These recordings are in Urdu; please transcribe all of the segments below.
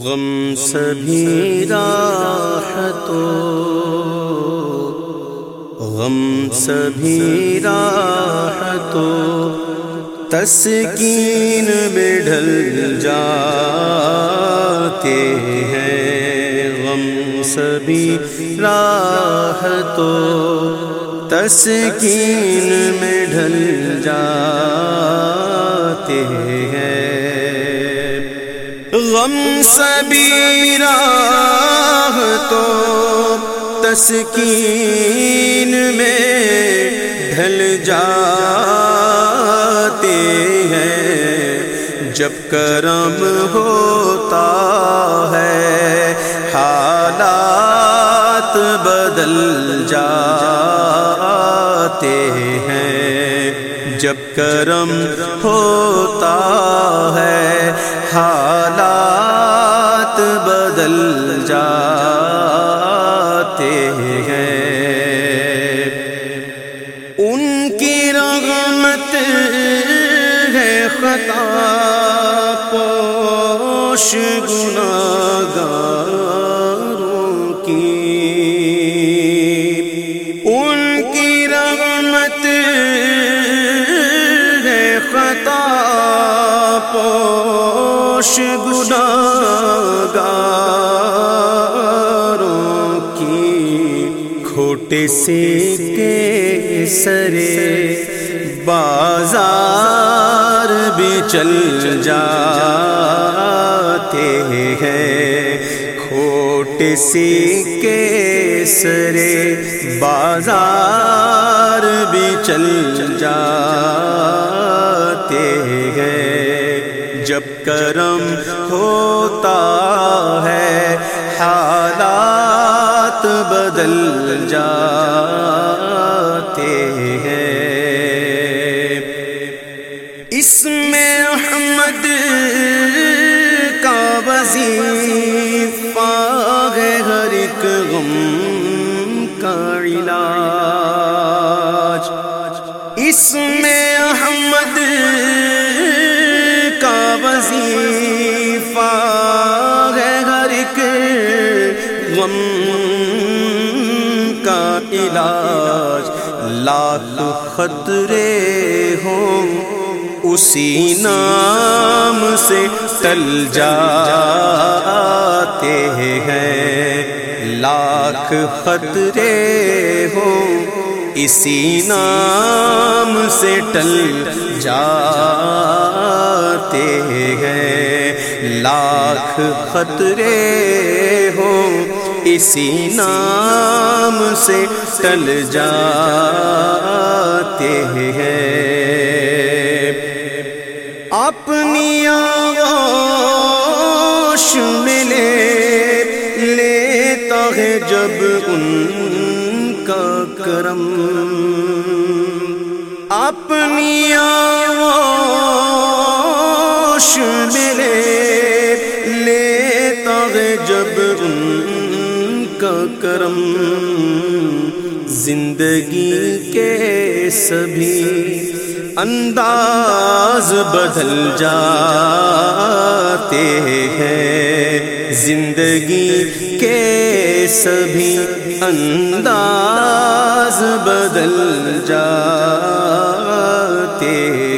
غم سبھی راحتوں غم سبھی راحتوں تسکین میں ڈھل جاتے ہیں۔ غم سبھی راحتوں تسکین میں ڈھل جاتے ہیں۔ غم سبھی راہ تو تسکین میں ڈھل جاتے ہیں۔ جب کرم ہوتا ہے، حالات بدل جاتے ہیں۔ جب کرم ہوتا ہے، حالات بدل جاتے ہیں۔ ان کی رغمت ہے خطا پوش گناگاروں کی۔ ان کی رغمت ہے خطا پوش گناگاروں کی سے کے سرے بازار بھی چل جاتے ہیں۔ کھوٹے سے کے سرے بازار بھی چل جاتے ہیں۔ جب کرم ہوتا ہے حالات حالات بدل جاتے ہیں۔ اس میں احمد کا وظیفہ ہے ہر ایک غم کا علاج۔ اس میں احمد کا وظیفہ ہے ہر ایک غم کا علاج، لاکھ خطرے ہوں، اسی نام سے ٹل جاتے ہیں۔ لاکھ خطرے ہوں، اسی نام سے ٹل جاتے ہیں۔ لاکھ خطرے ہوں اسی نام سے ٹل جاتے ہیں۔ اپنی آغوش میں لے لیتا ہے جب ان کا کرم۔ اپنی آغوش میں لے لیتا ہے جب ان کا کرم زندگی کے سبھی انداز بدل جاتے ہیں۔ زندگی کے سبھی انداز بدل جاتے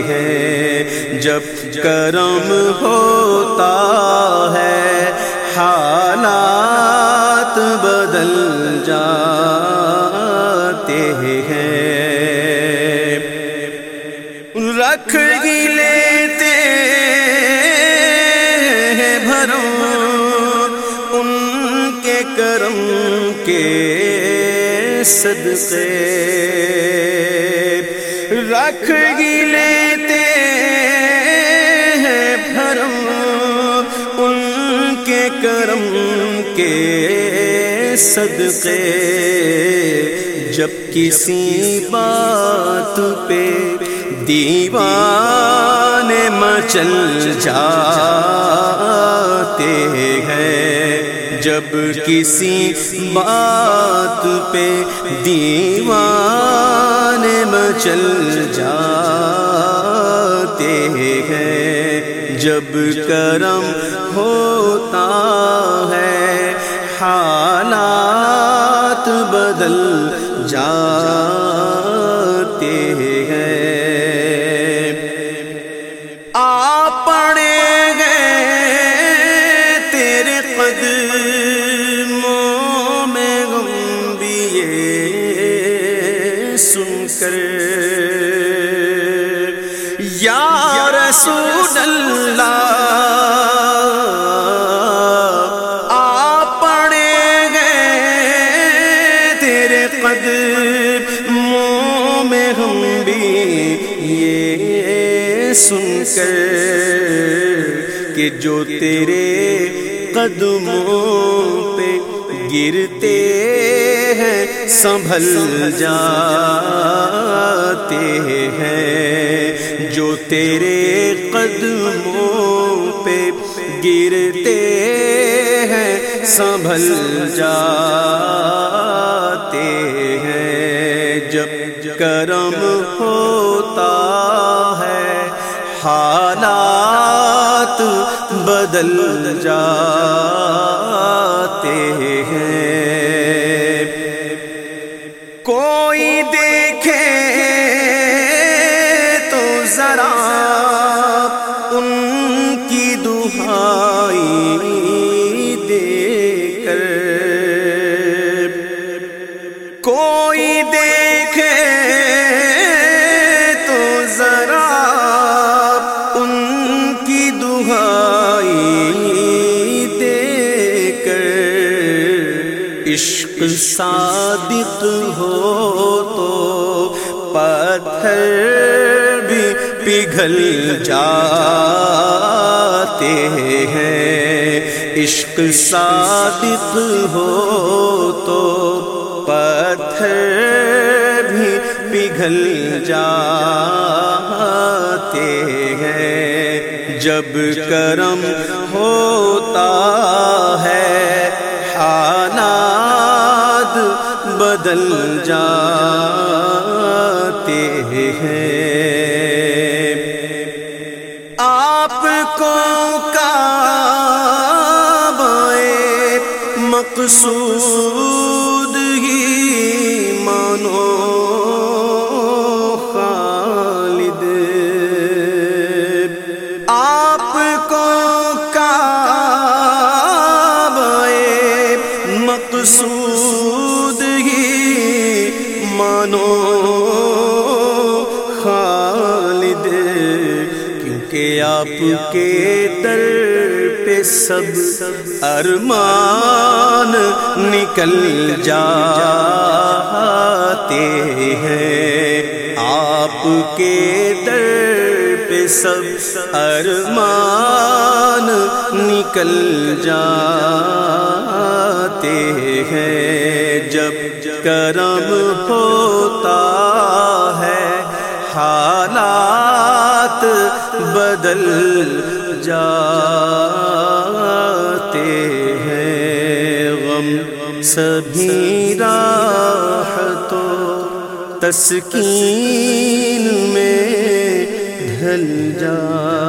ہیں۔ جب کرم ہوتا لیتے ہیں بھرو ان کے کرم کے صدقے۔ رکھ ہی لیتے ہیں بھرو ان کے کرم کے صدقے۔ جب کسی بات پہ دیوان مچل جاتے ہیں، جب کسی بات پہ دیوان مچل جاتے ہیں، جب کرم ہوتا ہے، حالات بدل جاتے ہیں۔ آ پڑے گئے تیرے قدموں میں غم بھی یہ سن کر۔ یا رسول اللہ قدموں میں ہم بھی یہ سن کر کہ جو تیرے قدموں پہ گرتے ہیں، سنبھل جاتے ہیں۔ جو تیرے قدموں پہ گرتے ہیں، سنبھل جاتے کرم ہوتا ہے۔ حالات بدل جاتے ہیں۔ کوئی دیکھے تو ذرا عشق صادق ہو تو پتھر بھی پگھل جاتے ہیں۔ عشق صادق ہو تو پتھر بھی پگھل جاتے ہیں۔ جب کرم ہوتا بدل جاتے ہیں۔ آپ کو کا مقصود مقصود ہی مانو خالد، کیونکہ آپ کے در پہ سب ارمان نکل جاتے ہیں۔ آپ کے در پہ سب ارمان نکل جاتے ہیں۔ جب کرم ہوتا ہے، حالات بدل جاتے ہیں۔ غم سبھی راحتوں، تسکین میں ڈھل جاتے